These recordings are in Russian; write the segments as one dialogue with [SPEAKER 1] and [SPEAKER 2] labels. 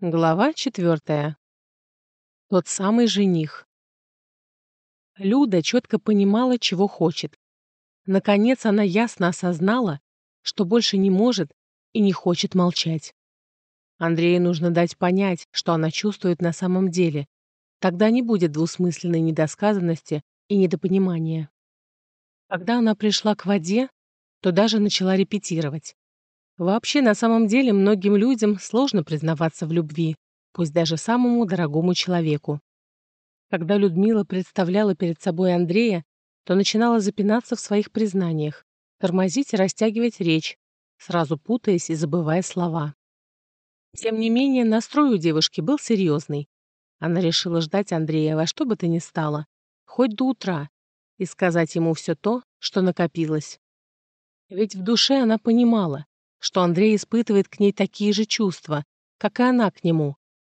[SPEAKER 1] Глава четвертая. Тот самый жених. Люда четко понимала, чего хочет. Наконец она ясно осознала, что больше не может и не хочет молчать. Андрею нужно дать понять, что она чувствует на самом деле. Тогда не будет двусмысленной недосказанности и недопонимания. Когда она пришла к воде, то даже начала репетировать. Вообще, на самом деле, многим людям сложно признаваться в любви, пусть даже самому дорогому человеку. Когда Людмила представляла перед собой Андрея, то начинала запинаться в своих признаниях, тормозить и растягивать речь, сразу путаясь и забывая слова. Тем не менее, настрой у девушки был серьезный. Она решила ждать Андрея во что бы то ни стало, хоть до утра, и сказать ему все то, что накопилось. Ведь в душе она понимала, что Андрей испытывает к ней такие же чувства, как и она к нему.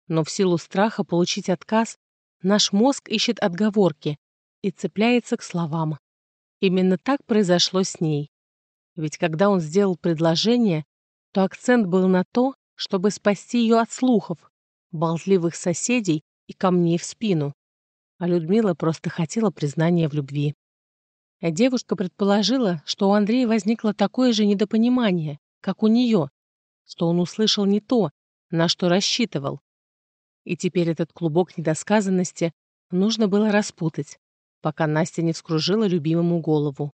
[SPEAKER 1] Но в силу страха получить отказ, наш мозг ищет отговорки и цепляется к словам. Именно так произошло с ней. Ведь когда он сделал предложение, то акцент был на то, чтобы спасти ее от слухов, болтливых соседей и камней в спину. А Людмила просто хотела признания в любви. Девушка предположила, что у Андрея возникло такое же недопонимание, как у нее, что он услышал не то, на что рассчитывал. И теперь этот клубок недосказанности нужно было распутать, пока Настя не вскружила любимому голову.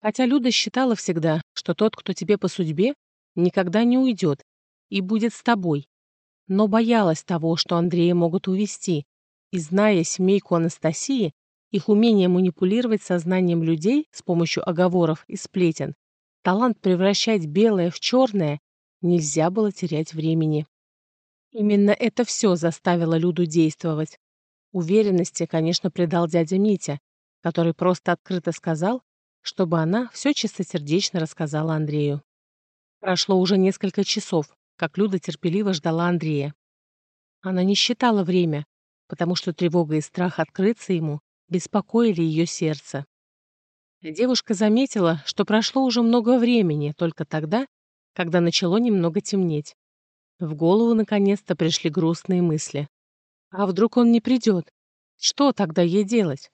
[SPEAKER 1] Хотя Люда считала всегда, что тот, кто тебе по судьбе, никогда не уйдет и будет с тобой, но боялась того, что Андрея могут увести, и, зная семейку Анастасии, их умение манипулировать сознанием людей с помощью оговоров и сплетен, талант превращать белое в черное, нельзя было терять времени. Именно это все заставило Люду действовать. Уверенности, конечно, придал дядя Митя, который просто открыто сказал, чтобы она все чистосердечно рассказала Андрею. Прошло уже несколько часов, как Люда терпеливо ждала Андрея. Она не считала время, потому что тревога и страх открыться ему беспокоили ее сердце. Девушка заметила, что прошло уже много времени, только тогда, когда начало немного темнеть. В голову наконец-то пришли грустные мысли. А вдруг он не придет? Что тогда ей делать?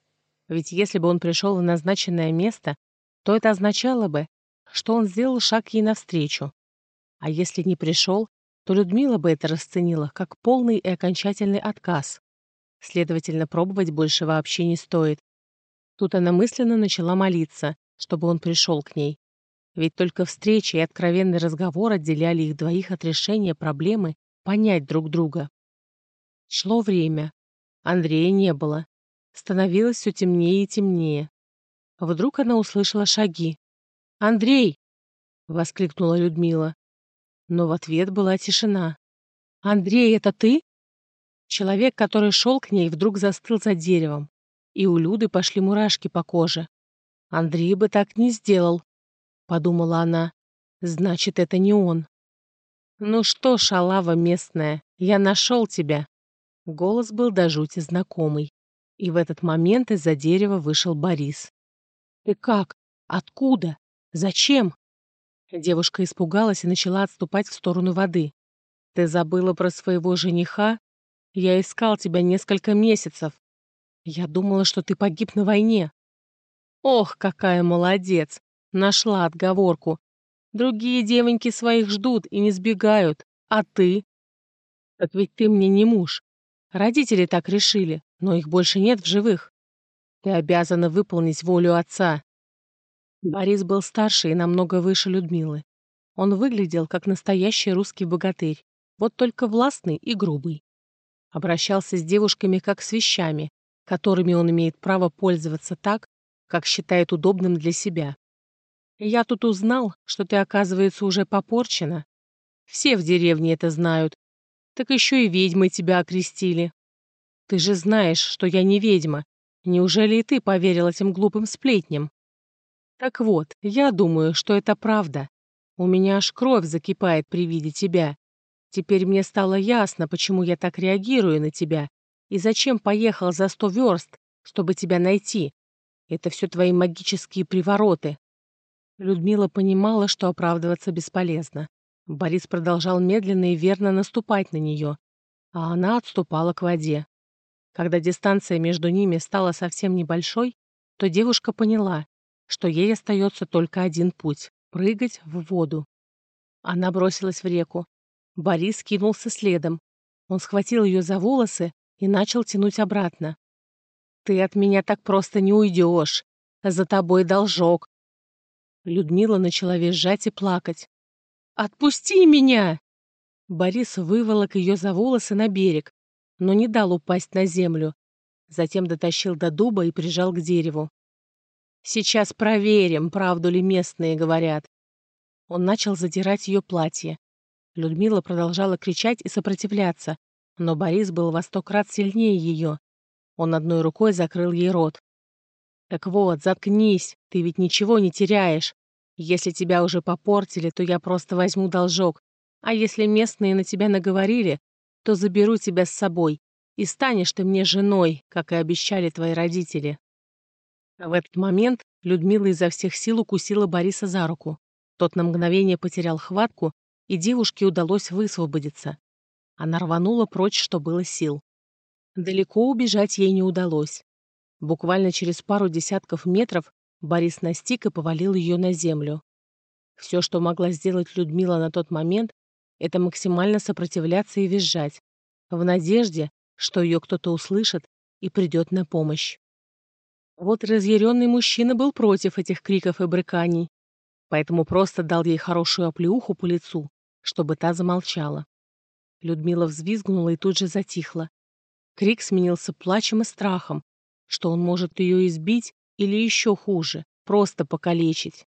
[SPEAKER 1] Ведь если бы он пришел в назначенное место, то это означало бы, что он сделал шаг ей навстречу. А если не пришел, то Людмила бы это расценила как полный и окончательный отказ. Следовательно, пробовать больше вообще не стоит. Тут она мысленно начала молиться, чтобы он пришел к ней. Ведь только встреча и откровенный разговор отделяли их двоих от решения проблемы понять друг друга. Шло время. Андрея не было. Становилось все темнее и темнее. Вдруг она услышала шаги. «Андрей!» — воскликнула Людмила. Но в ответ была тишина. «Андрей, это ты?» Человек, который шел к ней, вдруг застыл за деревом и у Люды пошли мурашки по коже. «Андрей бы так не сделал», — подумала она. «Значит, это не он». «Ну что, шалава местная, я нашел тебя». Голос был до жути знакомый. И в этот момент из-за дерева вышел Борис. «Ты как? Откуда? Зачем?» Девушка испугалась и начала отступать в сторону воды. «Ты забыла про своего жениха? Я искал тебя несколько месяцев. Я думала, что ты погиб на войне. Ох, какая молодец! Нашла отговорку. Другие девоньки своих ждут и не сбегают. А ты? Так ведь ты мне не муж. Родители так решили, но их больше нет в живых. Ты обязана выполнить волю отца. Борис был старше и намного выше Людмилы. Он выглядел как настоящий русский богатырь, вот только властный и грубый. Обращался с девушками как с вещами, которыми он имеет право пользоваться так, как считает удобным для себя. Я тут узнал, что ты, оказывается, уже попорчена. Все в деревне это знают. Так еще и ведьмой тебя окрестили. Ты же знаешь, что я не ведьма. Неужели и ты поверил этим глупым сплетням? Так вот, я думаю, что это правда. У меня аж кровь закипает при виде тебя. Теперь мне стало ясно, почему я так реагирую на тебя и зачем поехал за сто верст, чтобы тебя найти? Это все твои магические привороты. Людмила понимала, что оправдываться бесполезно. Борис продолжал медленно и верно наступать на нее, а она отступала к воде. Когда дистанция между ними стала совсем небольшой, то девушка поняла, что ей остается только один путь — прыгать в воду. Она бросилась в реку. Борис кинулся следом. Он схватил ее за волосы и начал тянуть обратно. «Ты от меня так просто не уйдешь. За тобой должок». Людмила начала визжать и плакать. «Отпусти меня!» Борис выволок ее за волосы на берег, но не дал упасть на землю. Затем дотащил до дуба и прижал к дереву. «Сейчас проверим, правду ли местные говорят». Он начал задирать ее платье. Людмила продолжала кричать и сопротивляться, но Борис был во сто крат сильнее ее. Он одной рукой закрыл ей рот. «Так вот, заткнись, ты ведь ничего не теряешь. Если тебя уже попортили, то я просто возьму должок. А если местные на тебя наговорили, то заберу тебя с собой, и станешь ты мне женой, как и обещали твои родители». В этот момент Людмила изо всех сил укусила Бориса за руку. Тот на мгновение потерял хватку, и девушке удалось высвободиться. Она рванула прочь, что было сил. Далеко убежать ей не удалось. Буквально через пару десятков метров Борис настиг и повалил ее на землю. Все, что могла сделать Людмила на тот момент, это максимально сопротивляться и визжать, в надежде, что ее кто-то услышит и придет на помощь. Вот разъяренный мужчина был против этих криков и брыканий, поэтому просто дал ей хорошую оплеуху по лицу, чтобы та замолчала. Людмила взвизгнула и тут же затихла. Крик сменился плачем и страхом, что он может ее избить или еще хуже, просто покалечить.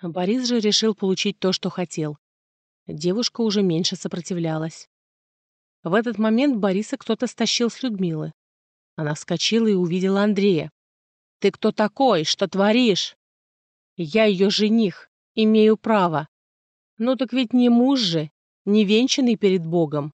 [SPEAKER 1] Борис же решил получить то, что хотел. Девушка уже меньше сопротивлялась. В этот момент Бориса кто-то стащил с Людмилы. Она вскочила и увидела Андрея. «Ты кто такой? Что творишь?» «Я ее жених. Имею право». «Ну так ведь не муж же, не венчанный перед Богом».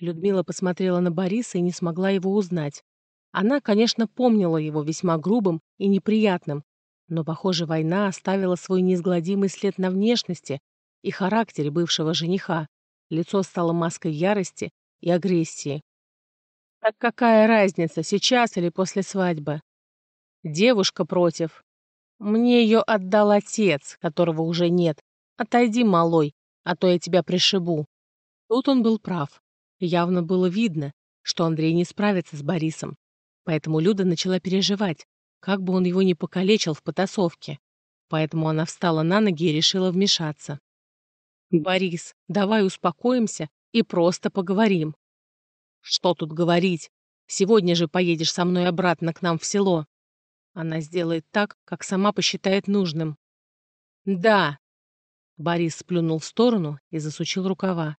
[SPEAKER 1] Людмила посмотрела на Бориса и не смогла его узнать. Она, конечно, помнила его весьма грубым и неприятным, но, похоже, война оставила свой неизгладимый след на внешности и характере бывшего жениха. Лицо стало маской ярости и агрессии. Так какая разница, сейчас или после свадьбы? Девушка против. Мне ее отдал отец, которого уже нет. Отойди, малой, а то я тебя пришибу. Тут он был прав. Явно было видно, что Андрей не справится с Борисом. Поэтому Люда начала переживать, как бы он его не покалечил в потасовке. Поэтому она встала на ноги и решила вмешаться. «Борис, давай успокоимся и просто поговорим». «Что тут говорить? Сегодня же поедешь со мной обратно к нам в село». Она сделает так, как сама посчитает нужным. «Да». Борис сплюнул в сторону и засучил рукава.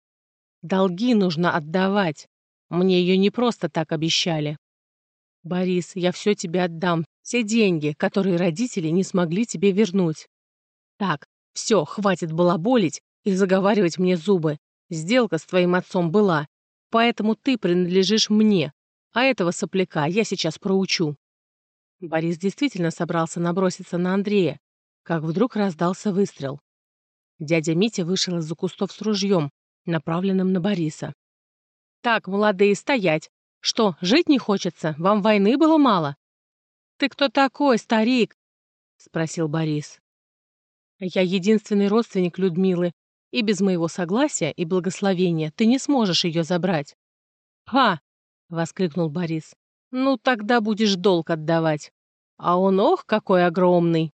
[SPEAKER 1] «Долги нужно отдавать. Мне ее не просто так обещали». «Борис, я все тебе отдам, все деньги, которые родители не смогли тебе вернуть». «Так, все, хватит балаболить и заговаривать мне зубы. Сделка с твоим отцом была, поэтому ты принадлежишь мне, а этого сопляка я сейчас проучу». Борис действительно собрался наброситься на Андрея, как вдруг раздался выстрел. Дядя Митя вышел из-за кустов с ружьем, направленным на Бориса. «Так, молодые, стоять! Что, жить не хочется? Вам войны было мало?» «Ты кто такой, старик?» — спросил Борис. «Я единственный родственник Людмилы, и без моего согласия и благословения ты не сможешь ее забрать». «Ха!» — воскликнул Борис. «Ну, тогда будешь долг отдавать. А он, ох, какой огромный!»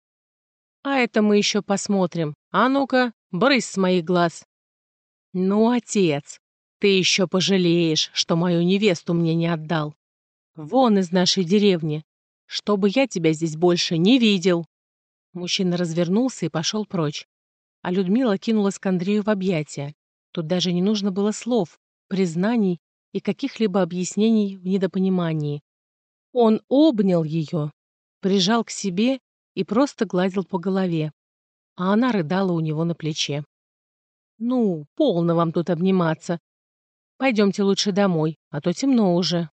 [SPEAKER 1] «А это мы еще посмотрим. А ну-ка, брысь с моих глаз!» «Ну, отец, ты еще пожалеешь, что мою невесту мне не отдал. Вон из нашей деревни, чтобы я тебя здесь больше не видел!» Мужчина развернулся и пошел прочь а Людмила кинулась к Андрею в объятия. Тут даже не нужно было слов, признаний и каких-либо объяснений в недопонимании. Он обнял ее, прижал к себе и просто гладил по голове, а она рыдала у него на плече. «Ну, полно вам тут обниматься. Пойдемте лучше домой, а то темно уже».